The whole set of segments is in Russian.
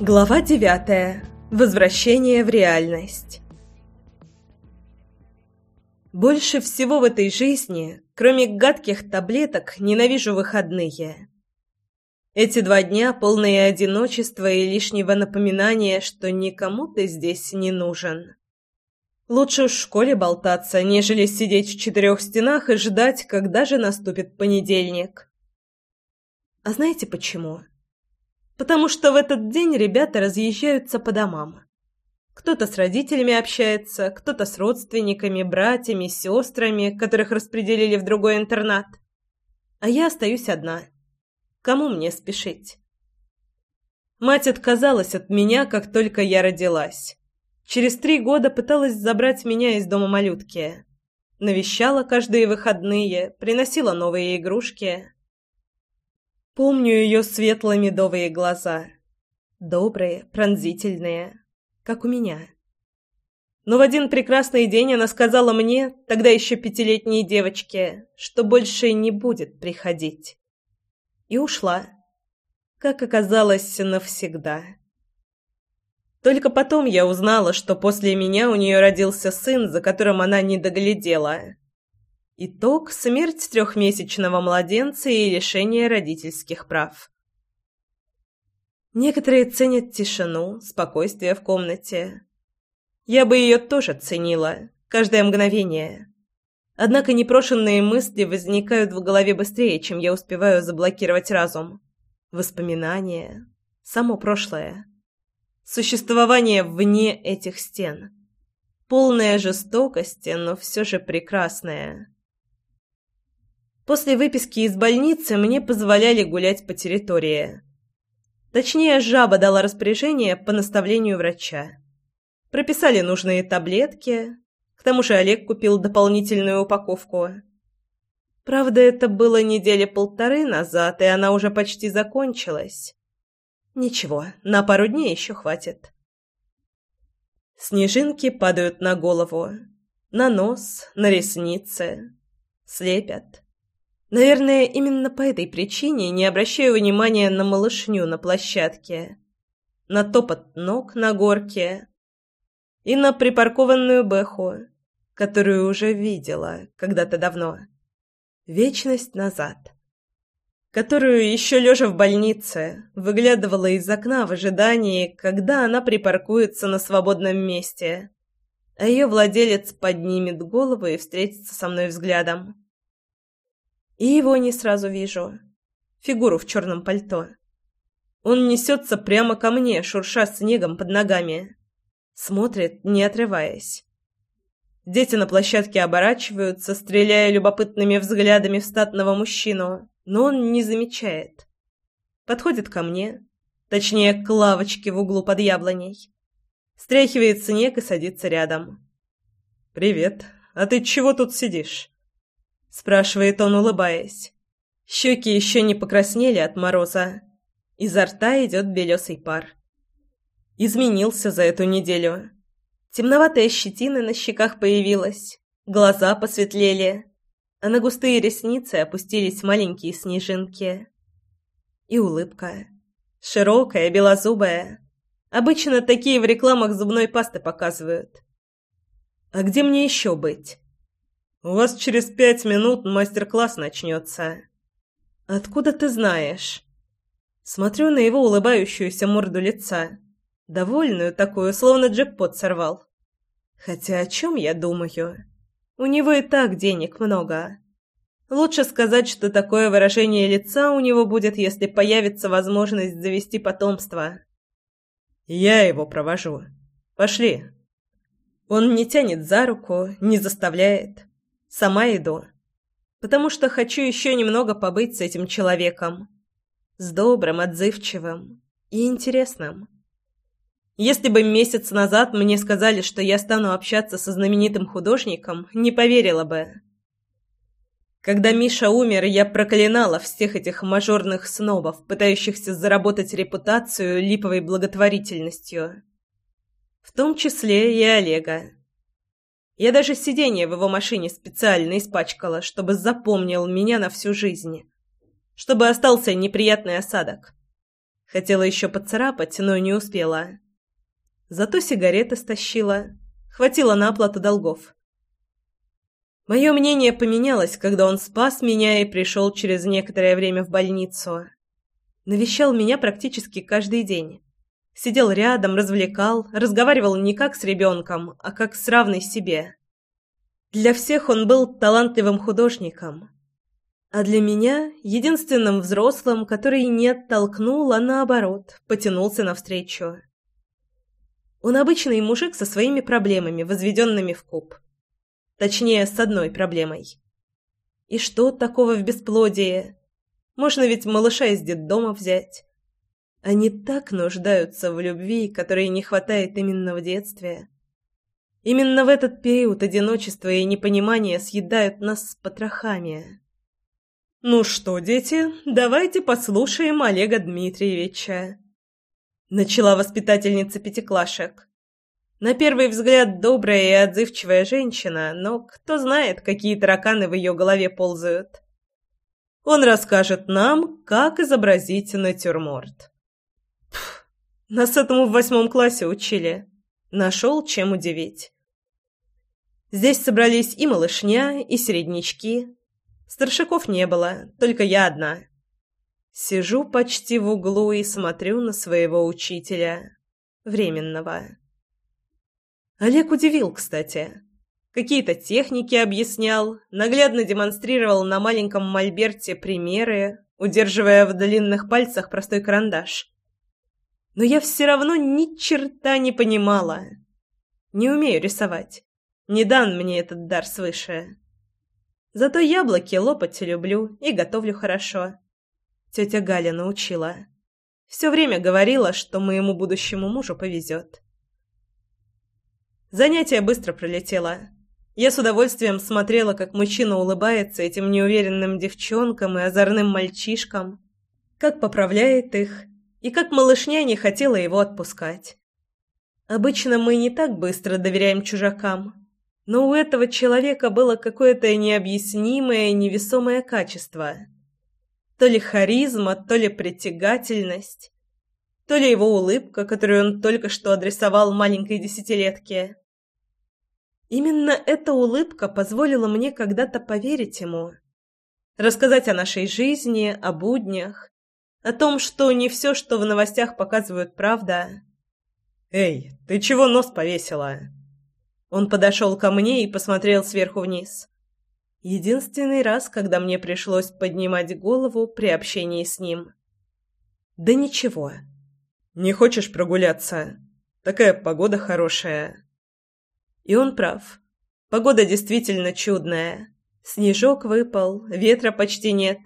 Глава девятая. Возвращение в реальность. Больше всего в этой жизни, кроме гадких таблеток, ненавижу выходные. Эти два дня полные одиночества и лишнего напоминания, что никому ты здесь не нужен. Лучше в школе болтаться, нежели сидеть в четырех стенах и ждать, когда же наступит понедельник. А знаете почему? Потому что в этот день ребята разъезжаются по домам. Кто-то с родителями общается, кто-то с родственниками, братьями, сестрами, которых распределили в другой интернат. А я остаюсь одна. Кому мне спешить? Мать отказалась от меня, как только я родилась. Через три года пыталась забрать меня из дома малютки. Навещала каждые выходные, приносила новые игрушки. Помню ее светло-медовые глаза. Добрые, пронзительные, как у меня. Но в один прекрасный день она сказала мне, тогда еще пятилетней девочке, что больше не будет приходить. И ушла. Как оказалось, навсегда. Только потом я узнала, что после меня у нее родился сын, за которым она не доглядела. Итог – смерть трехмесячного младенца и лишение родительских прав. Некоторые ценят тишину, спокойствие в комнате. Я бы ее тоже ценила, каждое мгновение. Однако непрошенные мысли возникают в голове быстрее, чем я успеваю заблокировать разум. Воспоминания, само прошлое. Существование вне этих стен. Полная жестокости, но все же прекрасная. После выписки из больницы мне позволяли гулять по территории. Точнее, жаба дала распоряжение по наставлению врача. Прописали нужные таблетки. К тому же Олег купил дополнительную упаковку. Правда, это было недели полторы назад, и она уже почти закончилась. Ничего, на пару дней еще хватит. Снежинки падают на голову, на нос, на ресницы. Слепят. Наверное, именно по этой причине не обращаю внимания на малышню на площадке, на топот ног на горке и на припаркованную бэху, которую уже видела когда-то давно. Вечность назад. Которую еще лежа в больнице выглядывала из окна в ожидании, когда она припаркуется на свободном месте, а ее владелец поднимет голову и встретится со мной взглядом. И его не сразу вижу. Фигуру в черном пальто. Он несется прямо ко мне, шурша снегом под ногами. Смотрит, не отрываясь. Дети на площадке оборачиваются, стреляя любопытными взглядами в статного мужчину, но он не замечает. Подходит ко мне, точнее, к лавочке в углу под яблоней. Стряхивает снег и садится рядом. «Привет. А ты чего тут сидишь?» — спрашивает он, улыбаясь. Щеки еще не покраснели от мороза. Изо рта идет белесый пар. Изменился за эту неделю. Темноватая щетина на щеках появилась, глаза посветлели, а на густые ресницы опустились маленькие снежинки. И улыбка. Широкая, белозубая. Обычно такие в рекламах зубной пасты показывают. А где мне еще быть? У вас через пять минут мастер-класс начнется. Откуда ты знаешь? Смотрю на его улыбающуюся морду лица. Довольную такую, словно джекпот сорвал. Хотя о чем я думаю? У него и так денег много. Лучше сказать, что такое выражение лица у него будет, если появится возможность завести потомство. Я его провожу. Пошли. Он не тянет за руку, не заставляет. Сама иду. Потому что хочу еще немного побыть с этим человеком. С добрым, отзывчивым и интересным. Если бы месяц назад мне сказали, что я стану общаться со знаменитым художником, не поверила бы. Когда Миша умер, я проклинала всех этих мажорных снобов, пытающихся заработать репутацию липовой благотворительностью. В том числе и Олега. Я даже сиденье в его машине специально испачкала, чтобы запомнил меня на всю жизнь. Чтобы остался неприятный осадок. Хотела еще поцарапать, но не успела. Зато сигареты стащила. Хватило на оплату долгов. Мое мнение поменялось, когда он спас меня и пришел через некоторое время в больницу. Навещал меня практически каждый день. Сидел рядом, развлекал, разговаривал не как с ребенком, а как с равной себе. Для всех он был талантливым художником. А для меня — единственным взрослым, который не оттолкнул, а наоборот, потянулся навстречу. Он обычный мужик со своими проблемами, возведенными в куб. Точнее, с одной проблемой. И что такого в бесплодии? Можно ведь малыша из детдома взять. Они так нуждаются в любви, которой не хватает именно в детстве. Именно в этот период одиночества и непонимания съедают нас с потрохами. «Ну что, дети, давайте послушаем Олега Дмитриевича», — начала воспитательница пятиклашек. На первый взгляд добрая и отзывчивая женщина, но кто знает, какие тараканы в ее голове ползают. Он расскажет нам, как изобразить натюрморт. Нас этому в восьмом классе учили. Нашел, чем удивить. Здесь собрались и малышня, и среднячки. Старшаков не было, только я одна. Сижу почти в углу и смотрю на своего учителя. Временного. Олег удивил, кстати. Какие-то техники объяснял, наглядно демонстрировал на маленьком мольберте примеры, удерживая в длинных пальцах простой карандаш но я все равно ни черта не понимала. Не умею рисовать. Не дан мне этот дар свыше. Зато яблоки лопать люблю и готовлю хорошо. Тетя Галя научила. Все время говорила, что моему будущему мужу повезет. Занятие быстро пролетело. Я с удовольствием смотрела, как мужчина улыбается этим неуверенным девчонкам и озорным мальчишкам, как поправляет их, и как малышня не хотела его отпускать. Обычно мы не так быстро доверяем чужакам, но у этого человека было какое-то необъяснимое невесомое качество. То ли харизма, то ли притягательность, то ли его улыбка, которую он только что адресовал маленькой десятилетке. Именно эта улыбка позволила мне когда-то поверить ему, рассказать о нашей жизни, о буднях, о том, что не все, что в новостях показывают, правда. «Эй, ты чего нос повесила?» Он подошел ко мне и посмотрел сверху вниз. Единственный раз, когда мне пришлось поднимать голову при общении с ним. «Да ничего. Не хочешь прогуляться? Такая погода хорошая». И он прав. Погода действительно чудная. Снежок выпал, ветра почти нет.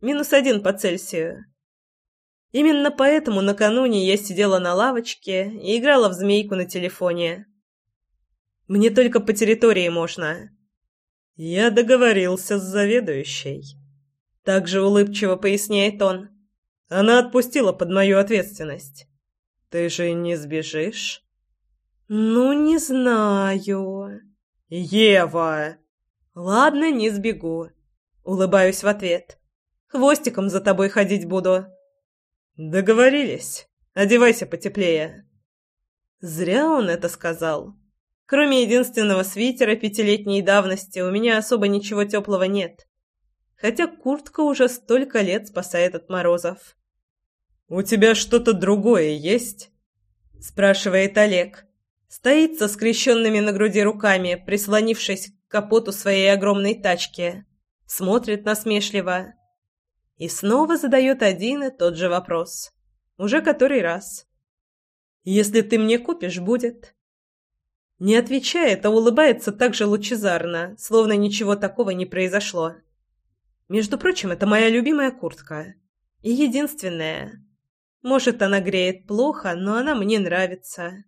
Минус один по Цельсию. Именно поэтому накануне я сидела на лавочке и играла в змейку на телефоне. Мне только по территории можно. Я договорился с заведующей. Также улыбчиво поясняет он. Она отпустила под мою ответственность. Ты же не сбежишь? Ну, не знаю. Ева! Ладно, не сбегу. Улыбаюсь в ответ. Хвостиком за тобой ходить буду. «Договорились. Одевайся потеплее». Зря он это сказал. Кроме единственного свитера пятилетней давности, у меня особо ничего теплого нет. Хотя куртка уже столько лет спасает от морозов. «У тебя что-то другое есть?» – спрашивает Олег. Стоит со скрещенными на груди руками, прислонившись к капоту своей огромной тачки. Смотрит насмешливо. И снова задает один и тот же вопрос. Уже который раз. «Если ты мне купишь, будет». Не отвечает, а улыбается так же лучезарно, словно ничего такого не произошло. Между прочим, это моя любимая куртка. И единственная. Может, она греет плохо, но она мне нравится.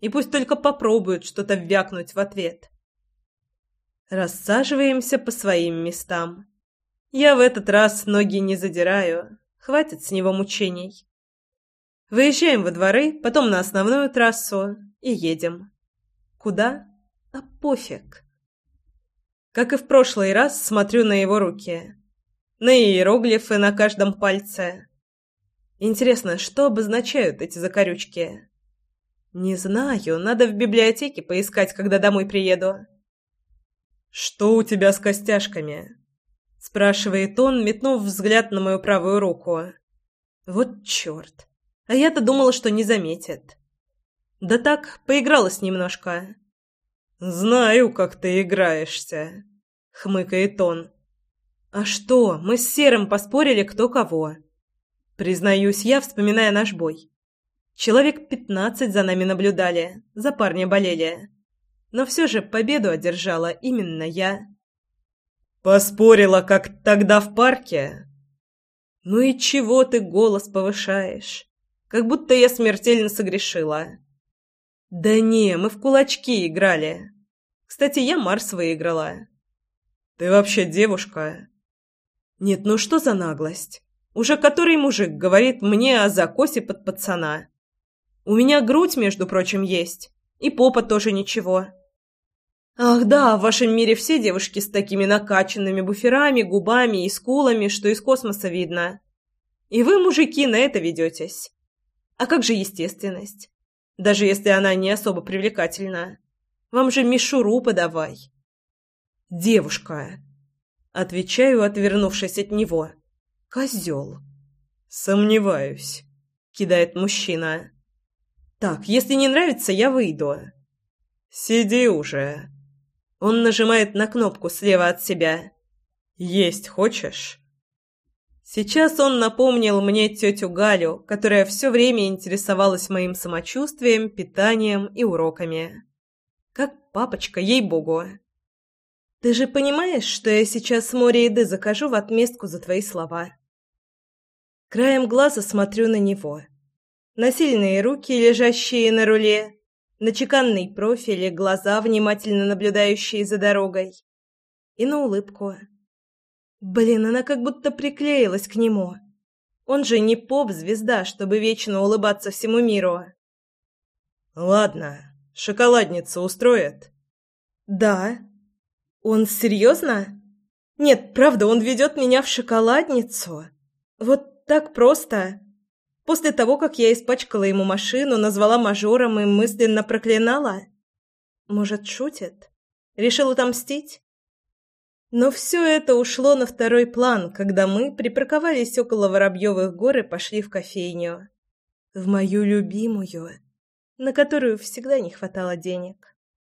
И пусть только попробуют что-то вякнуть в ответ. Рассаживаемся по своим местам. Я в этот раз ноги не задираю. Хватит с него мучений. Выезжаем во дворы, потом на основную трассу и едем. Куда? А пофиг. Как и в прошлый раз, смотрю на его руки. На иероглифы на каждом пальце. Интересно, что обозначают эти закорючки? Не знаю, надо в библиотеке поискать, когда домой приеду. Что у тебя с костяшками? Спрашивает он, метнув взгляд на мою правую руку. Вот чёрт. А я-то думала, что не заметит. Да так, поигралась немножко. Знаю, как ты играешься, хмыкает он. А что, мы с Серым поспорили кто кого. Признаюсь я, вспоминая наш бой. Человек пятнадцать за нами наблюдали, за парня болели. Но все же победу одержала именно я. «Поспорила, как тогда в парке?» «Ну и чего ты голос повышаешь? Как будто я смертельно согрешила». «Да не, мы в кулачки играли. Кстати, я Марс выиграла». «Ты вообще девушка?» «Нет, ну что за наглость? Уже который мужик говорит мне о закосе под пацана. У меня грудь, между прочим, есть. И попа тоже ничего. Ах да, в вашем мире все девушки с такими накачанными буферами, губами и скулами, что из космоса видно. И вы, мужики, на это ведетесь. А как же естественность? Даже если она не особо привлекательна. Вам же мишуру подавай. Девушка. Отвечаю, отвернувшись от него. Козел. Сомневаюсь. Кидает мужчина. Так, если не нравится, я выйду. Сиди уже. Он нажимает на кнопку слева от себя. Есть хочешь? Сейчас он напомнил мне тетю Галю, которая все время интересовалась моим самочувствием, питанием и уроками. Как папочка, ей-богу. Ты же понимаешь, что я сейчас море еды закажу в отместку за твои слова? Краем глаза смотрю на него на сильные руки, лежащие на руле, на чеканный профиль и глаза, внимательно наблюдающие за дорогой, и на улыбку. Блин, она как будто приклеилась к нему. Он же не поп-звезда, чтобы вечно улыбаться всему миру. Ладно, шоколадница устроит? Да. Он серьезно? Нет, правда, он ведет меня в шоколадницу. Вот так просто. После того, как я испачкала ему машину, назвала мажором и мысленно проклинала? Может, шутит? Решил отомстить? Но все это ушло на второй план, когда мы припарковались около Воробьевых гор и пошли в кофейню. В мою любимую, на которую всегда не хватало денег.